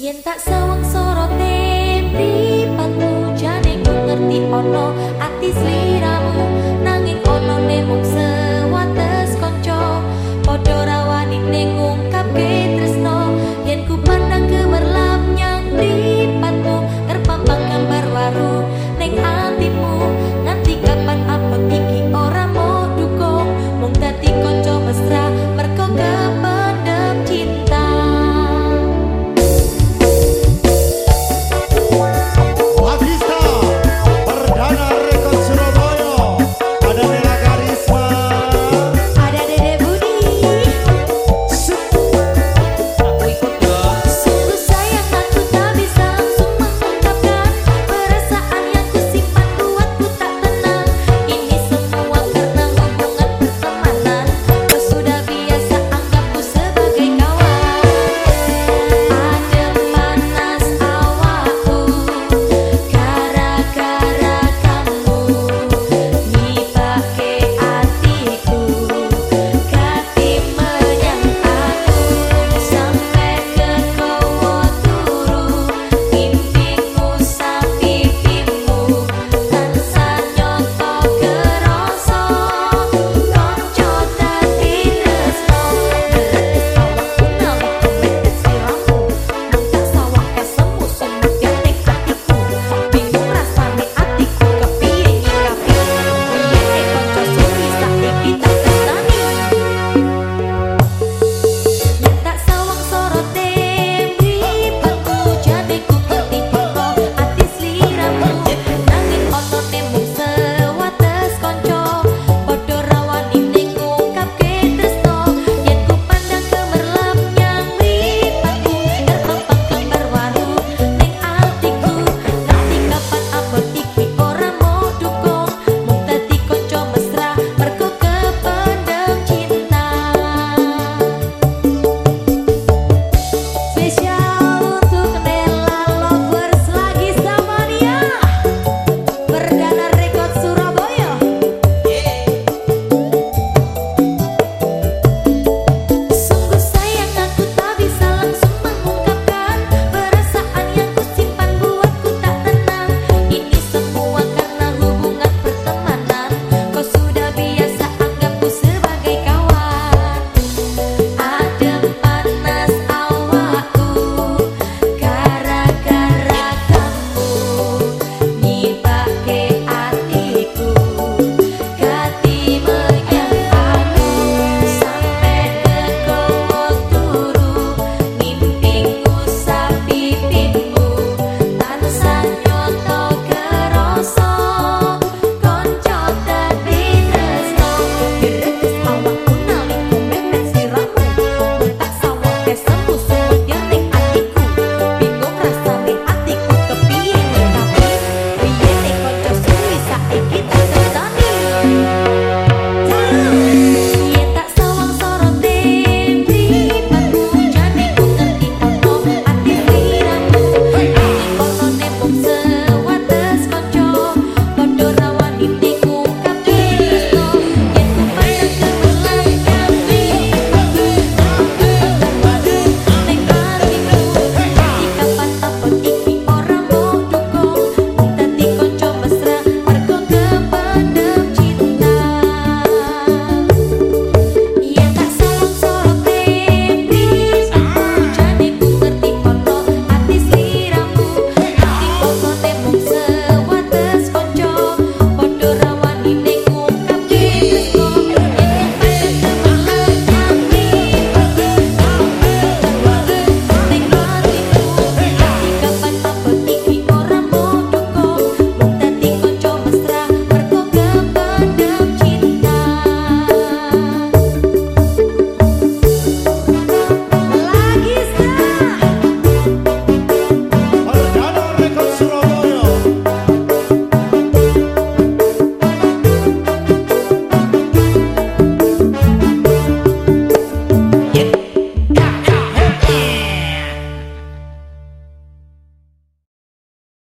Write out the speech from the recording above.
Yen tak sawang sorote pripat jane ku ngerti ono ati sliramu